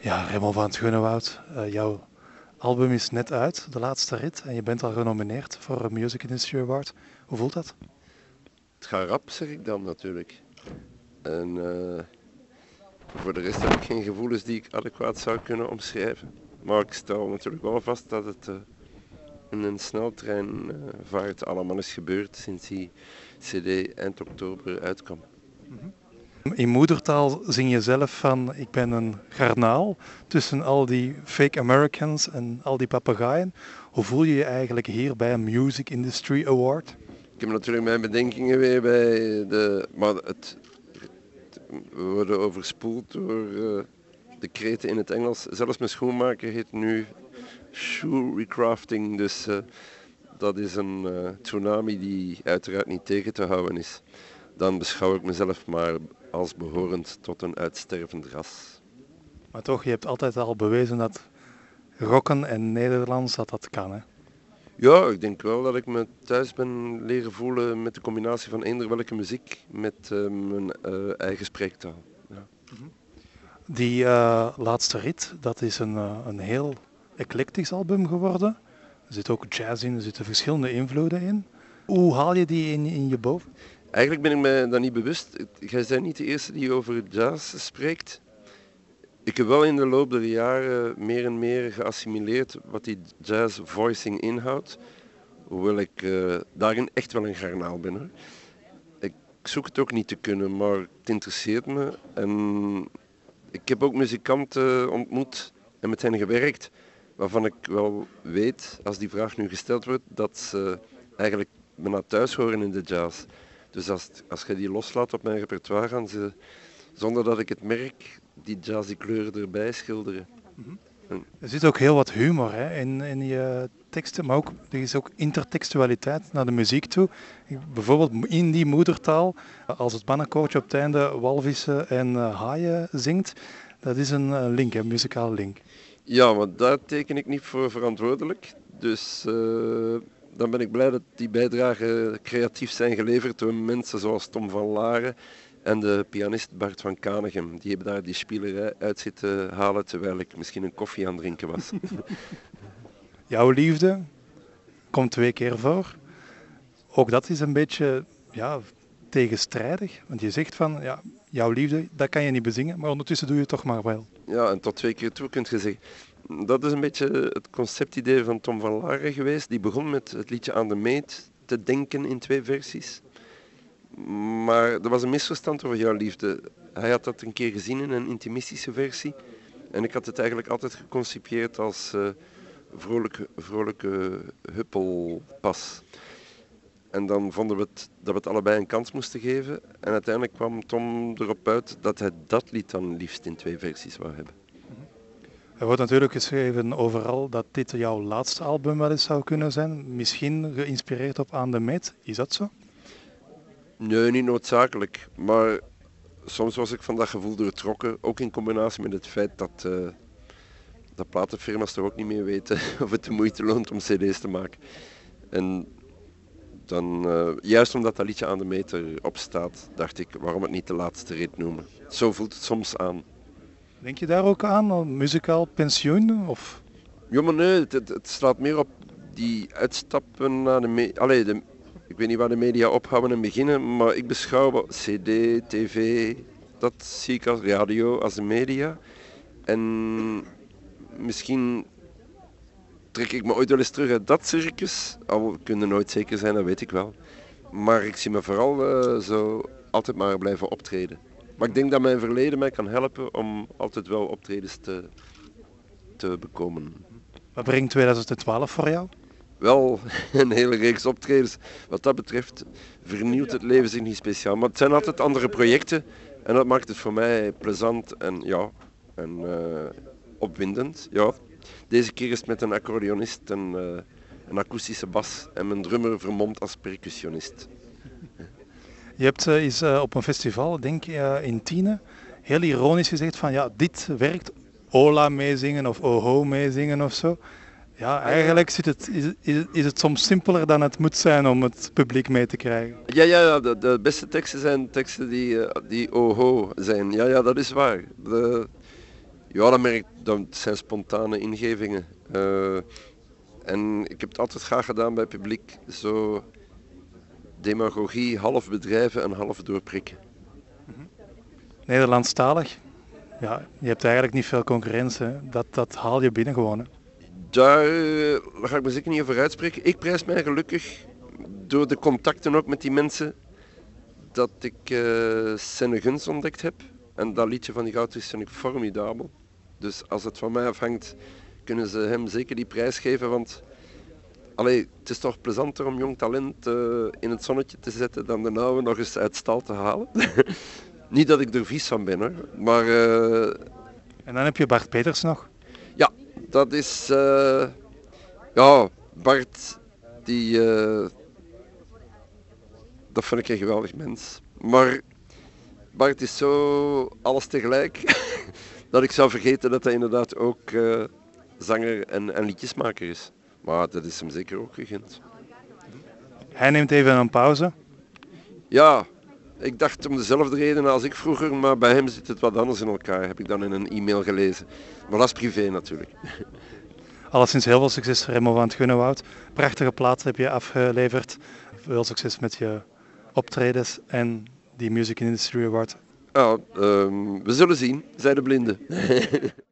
Ja, Raymond van het Groenewoud, uh, jouw album is net uit, de laatste rit, en je bent al genomineerd voor een Music Industry Award. Hoe voelt dat? Het gaat rap, zeg ik dan natuurlijk. En uh, voor de rest heb ik geen gevoelens die ik adequaat zou kunnen omschrijven. Maar ik stel natuurlijk wel vast dat het uh, in een sneltreinvaart allemaal is gebeurd sinds die CD eind oktober uitkwam. In moedertaal zing je zelf van ik ben een garnaal tussen al die fake Americans en al die papegaaien. Hoe voel je je eigenlijk hier bij een Music Industry Award? Ik heb natuurlijk mijn bedenkingen weer bij de... Maar het, we worden overspoeld door uh, de kreten in het Engels. Zelfs mijn schoenmaker heet nu shoe recrafting. Dus uh, dat is een uh, tsunami die uiteraard niet tegen te houden is. Dan beschouw ik mezelf maar als behorend tot een uitstervend ras. Maar toch, je hebt altijd al bewezen dat rocken en Nederlands dat dat kan, hè? Ja, ik denk wel dat ik me thuis ben leren voelen met de combinatie van eender welke muziek met uh, mijn uh, eigen spreektaal. Ja. Die uh, laatste rit, dat is een, een heel eclectisch album geworden. Er zit ook jazz in, er zitten verschillende invloeden in. Hoe haal je die in, in je boven? Eigenlijk ben ik me dat niet bewust. Jij bent niet de eerste die over jazz spreekt. Ik heb wel in de loop der jaren meer en meer geassimileerd wat die jazz voicing inhoudt. Hoewel ik uh, daarin echt wel een garnaal ben. Ik zoek het ook niet te kunnen, maar het interesseert me. En ik heb ook muzikanten ontmoet en met hen gewerkt waarvan ik wel weet, als die vraag nu gesteld wordt, dat ze eigenlijk bijna thuis horen in de jazz. Dus als, als je die loslaat op mijn repertoire, gaan ze, zonder dat ik het merk, die jazzy kleuren erbij schilderen. Mm -hmm. Er zit ook heel wat humor hè, in, in je teksten, maar ook, er is ook intertextualiteit naar de muziek toe. Bijvoorbeeld in die moedertaal, als het mannenkoortje op het einde walvissen en uh, haaien zingt, dat is een uh, link, een muzikale link. Ja, maar daar teken ik niet voor verantwoordelijk. Dus uh, dan ben ik blij dat die bijdragen creatief zijn geleverd door mensen zoals Tom van Laren en de pianist Bart van Kanegem. Die hebben daar die spielerij uit zitten halen terwijl ik misschien een koffie aan het drinken was. Jouw liefde komt twee keer voor. Ook dat is een beetje ja, tegenstrijdig. Want je zegt van, ja, jouw liefde, dat kan je niet bezingen, maar ondertussen doe je het toch maar wel. Ja, en tot twee keer toe kunt je zeggen. Dat is een beetje het conceptidee van Tom van Laren geweest. Die begon met het liedje Aan de Meet te denken in twee versies. Maar er was een misverstand over jouw liefde. Hij had dat een keer gezien in een intimistische versie. En ik had het eigenlijk altijd geconcipieerd als uh, vrolijke, vrolijke huppelpas. En dan vonden we dat we het allebei een kans moesten geven. En uiteindelijk kwam Tom erop uit dat hij dat lied dan liefst in twee versies wou hebben. Er wordt natuurlijk geschreven overal dat dit jouw laatste album wel eens zou kunnen zijn. Misschien geïnspireerd op Aan de Meet. Is dat zo? Nee, niet noodzakelijk. Maar soms was ik van dat gevoel doortrokken. Ook in combinatie met het feit dat, uh, platenfirma's toch ook niet meer weten of het de moeite loont om cd's te maken. En dan, uh, juist omdat dat liedje aan de meter op staat, dacht ik, waarom het niet de laatste rit noemen. Zo voelt het soms aan. Denk je daar ook aan, een muzikaal pensioen? Of? Ja, maar nee, het, het, slaat meer op die uitstappen naar de, me Allee, de ik weet niet waar de media ophouden en beginnen, maar ik beschouw CD, tv, dat zie ik als radio, als de media. En misschien trek ik me ooit wel eens terug uit dat circus. Al kunnen nooit zeker zijn, dat weet ik wel. Maar ik zie me vooral uh, zo altijd maar blijven optreden. Maar ik denk dat mijn verleden mij kan helpen om altijd wel optredens te, te bekomen. Wat brengt 2012 voor jou? Wel een hele reeks optredens. Wat dat betreft vernieuwt het leven zich niet speciaal. Maar het zijn altijd andere projecten. En dat maakt het voor mij plezant en, ja, en uh, opwindend. Ja. Deze keer is het met een accordeonist en uh, een akoestische bas en mijn drummer vermomd als percussionist. Je hebt uh, eens op een festival, denk ik in Tiene, heel ironisch gezegd van ja, dit werkt. Ola meezingen of Oho meezingen of zo. Ja, eigenlijk zit het, is, is, is het soms simpeler dan het moet zijn om het publiek mee te krijgen. Ja, ja, ja de, beste teksten zijn teksten die, uh, die oho zijn. Ja, ja, dat is waar. De, Ja, dat merk zijn spontane ingevingen. Uh, en ik heb het altijd graag gedaan bij publiek. Zo demagogie, half bedrijven en half doorprikken. Nederlandstalig? Ja, je hebt eigenlijk niet veel concurrentie. Dat, dat haal je binnen gewoon. Hè? Daar, eh, daar ga ik me zeker niet over uitspreken. Ik prijs mij gelukkig door de contacten ook met die mensen dat ik uh, Guns ontdekt heb. En dat liedje van die goudvis vind ik formidabel. Dus als het van mij afhangt, kunnen ze hem zeker die prijs geven. Want allee, het is toch plezanter om jong talent uh, in het zonnetje te zetten dan de oude nog eens uit stal te halen. Niet dat ik er vies van ben hoor, maar... Uh... En dan heb je Bart Peters nog? Ja, dat is... Uh... Ja, Bart, die... Dat vind ik een geweldig mens. Maar Bart is zo alles tegelijk dat ik zou vergeten dat hij inderdaad ook zanger en, en liedjesmaker is. Maar dat is hem zeker ook gegund. Hij neemt even een pauze. Ja, ik dacht om dezelfde reden als ik vroeger, maar bij hem zit het wat anders in elkaar, heb ik dan in een e-mail gelezen. Maar dat is privé natuurlijk. Alleszins heel veel succes Remo van het Gunnewoud. Prachtige plaats heb je afgeleverd. Veel succes met je optredens en die Music Industry Award. Um, we zullen zien, zei de blinde.